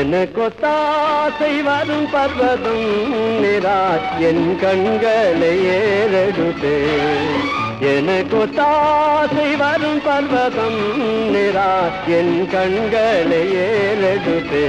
எனக்கொத்தாசை வரும் பர்வதம் நிரா என் கண்களை ஏறெடுத்தே. எனக்கொத்தாசை வரும் பர்வதம் நிரா என் கண்களை ஏறெடுத்தே.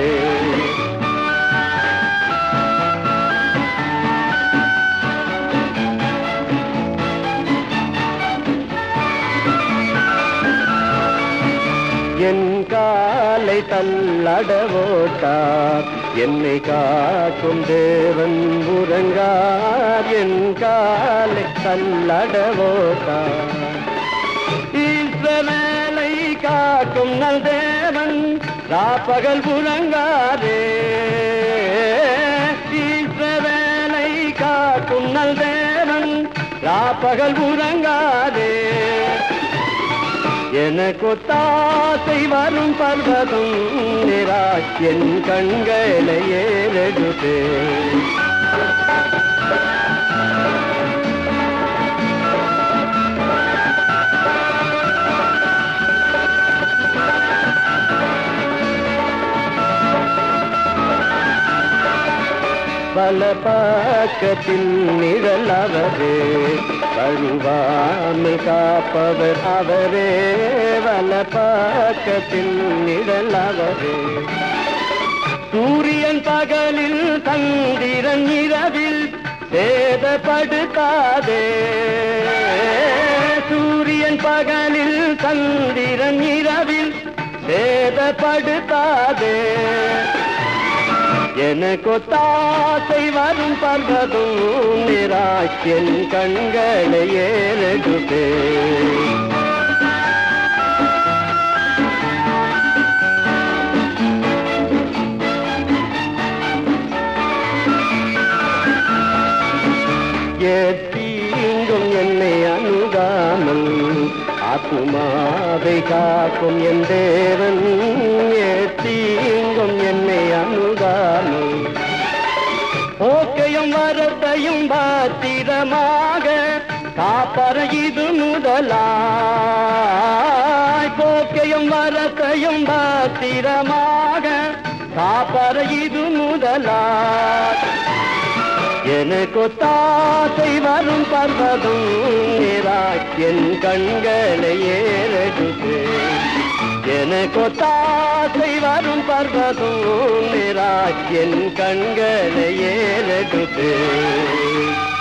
காலை தள்ளடவோட்டார் என்னை காக்கும் தேவன் உறங்கார். என் காலை தள்ளடவோட்டார் ஈஸ்வரனை காக்கும் நல் தேவன் ராப்பகல் உறங்காரே ஈஸ்வரனை காக்கும் நல் தேவன் ராப்பகல் உறங்காரே எனக்கொத்தாசை வரும் பர்வதம் நிரா என் கண்களை ஏறெடுத்தே பல பாக்கத்தில் நிழல் அவரே வருவாமல் காப்பவர் அவரே வல பாக்கத்தில் நிழல் அவரே சூரியன் பகலில் தந்திரன் இரவில் சேதப்படுத்தாதே. சூரியன் பகலில் தந்திரன் இரவில் சேதப்படுத்தாதே. எனக்கொத்தாசை வரும் பர்வதும் நிராக்கியன் கண்களை ஏறெடுத்தே ஏத்தீங்கும் என்னை அணுகாமல் ஆத்மாவை காக்கும் என் தேவ ஓக்கையும் வரத்தையும் பாத்திரமாக காப்பற இது முதலாய். போக்கையும் வரத்தையும் பாத்திரமாக காப்பற இது முதலாய். எனக்கு தாசை வரும் பர்வதும் என் கண்களை ஏறடுது எனக்கு தாசை வரும் பர்வதும் என் கண்களை ஏ do this.